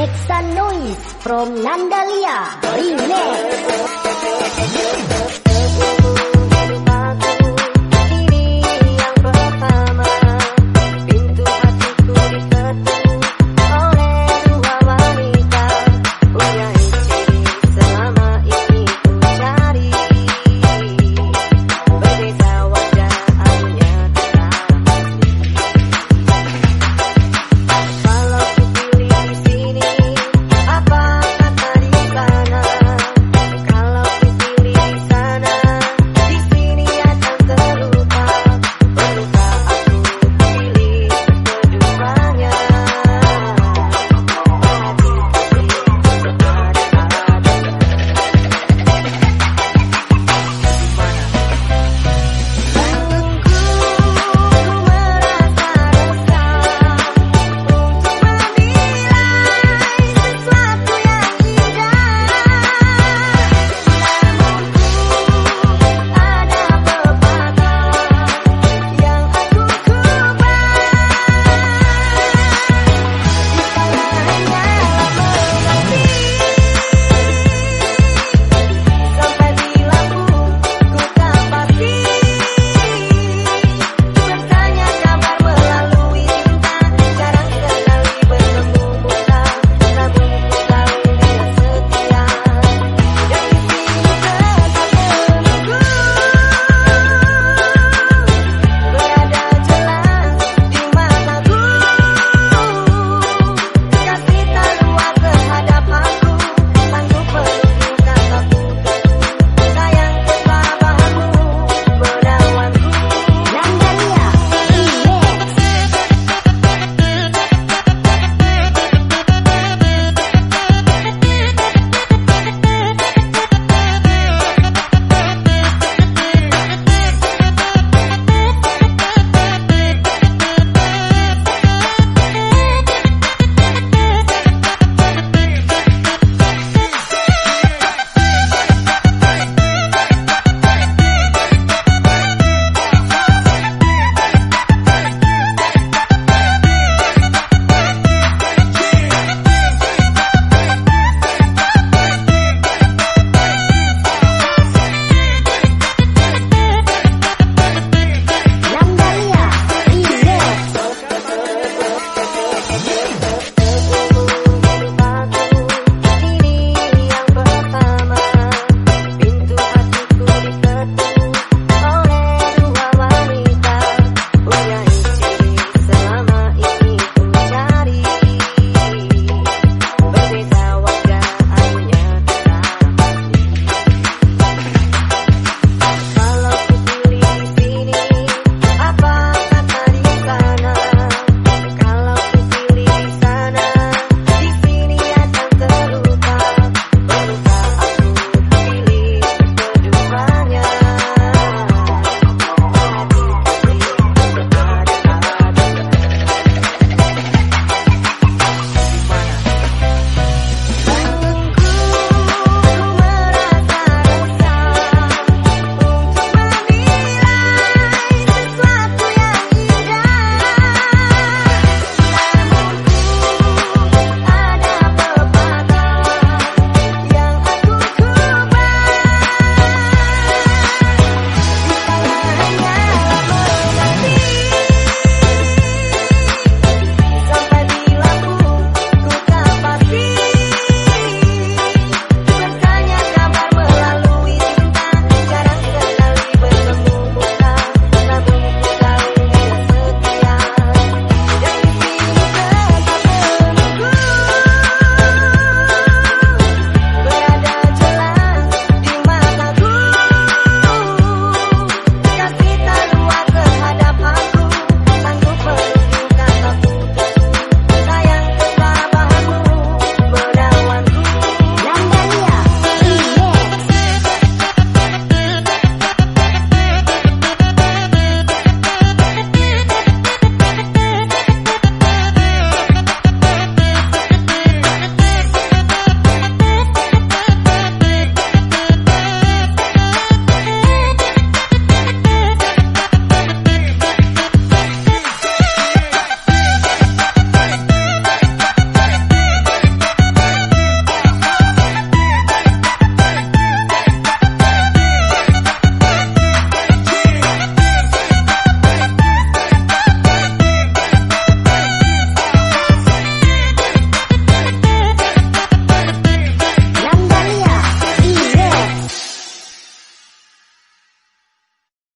Nexa Noise from Nandalia Remix